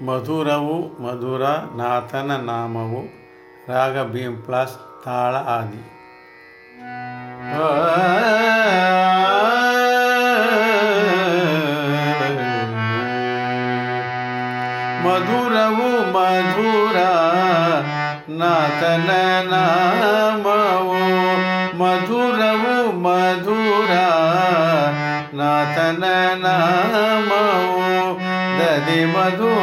ಮಧುರವು ಮಧುರ ನಾಥನ ನಾಮವು ರಾಗ ಭೀಮ್ ಪ್ಲಸ್ ತಾಳ ಆದಿ. ಮಧುರವು ಮಧುರ ನಾಥನ ನಾಮವು ಮಧುರವು ಮಧುರ ನಾಥನ ನಾಮವು ದದಿ ಮಧುದ್ರಾಕ್ಷ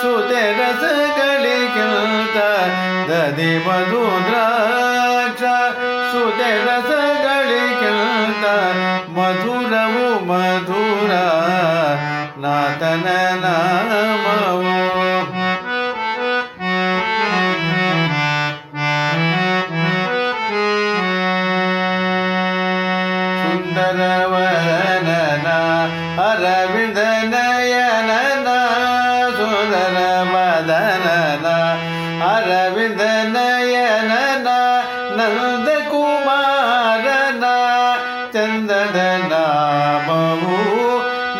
ಸುತೆ ರಸಗಳಿಗಿಂತ ದದಿ ಮಧುದ್ರಾಕ್ಷ ಸುತೆ ರಸಗಳಿಗಿಂತ ಮಧುರವು ಮಧುರ ನಾತನ ನಾಮವು. ಸುಂದರವದನನ ಅರವಿಂದ ನಯನನ ಸುಂದರ ಮದನನ ಅರವಿಂದ ನಯನನ ನಂದ ಕುಮಾರನ ಚಂದದ ನಾಮವು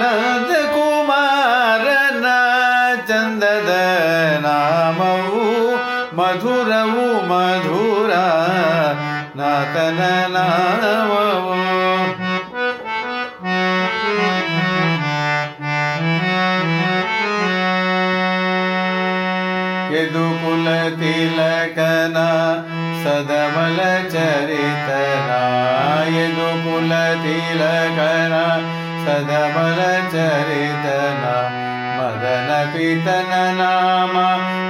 ನಂದ ಕುಮಾರನ ಚಂದದ ನಾಮವು ಮಧುರವು ಮಧುರ ನಾಥನ ನಾಮವು యదుకుల తిలకన సదమల చరితన యదుకుల తిలకన సదమల చరితన మదన పితన నామ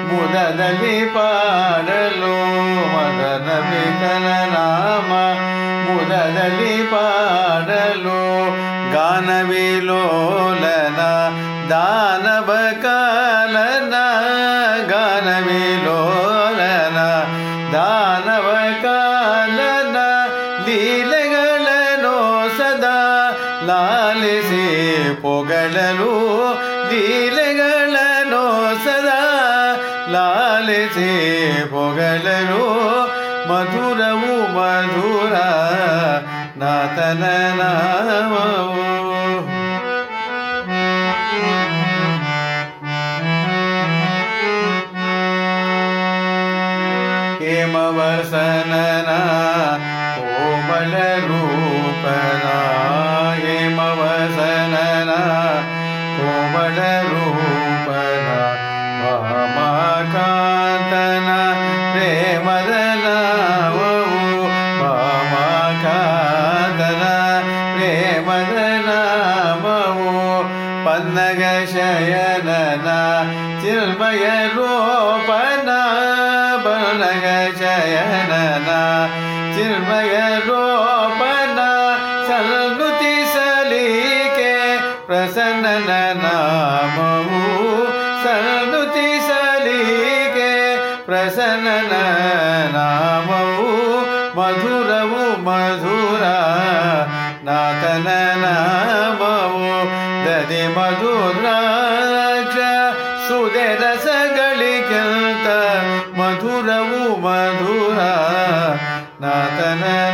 ముదదలి పాడలు మదన పితన నామ ముదదలి పాడలు గాన విలోలన దానవ కాలన ದಾನವ ಕಾಲನ ಲೀಲೆಗಳನೋ ಸದಾ ಲಾಲಿಸಿ ಪೊಗಳಲು ಲೀಲೆಗಳನೋ ಸದಾ ಲಾಲಿಸಿ ಪೊಗಳಲು ಮಧುರವು ಮಧುರ ನಾಥನ ನಾಮವು. ಹೇಮವಸನನ ಕೋಮಲ ರೂಪನ ಹೇಮವಸನನ ಕೋಮಲ ರೂಪನ ವಾಮಕಾಂತನ ಪ್ರೇಮದ ನಾಮವು ವಾಮಕಾಂತನ ರೂಪನ ಸಲಿಕೆ ಪ್ರಸನ್ನನ ನಾಮವು ಸಲಿಕೆ ಪ್ರಸನ್ನನ ನಾಮವು ಮಧುರವು ಮಧುರ ನಾತನ ನಾಮವು ದದಿ ಮಧುರಾಕ್ಷ ಮಧುರವು ಮಧುರ ನಾಥನ ನಾಮ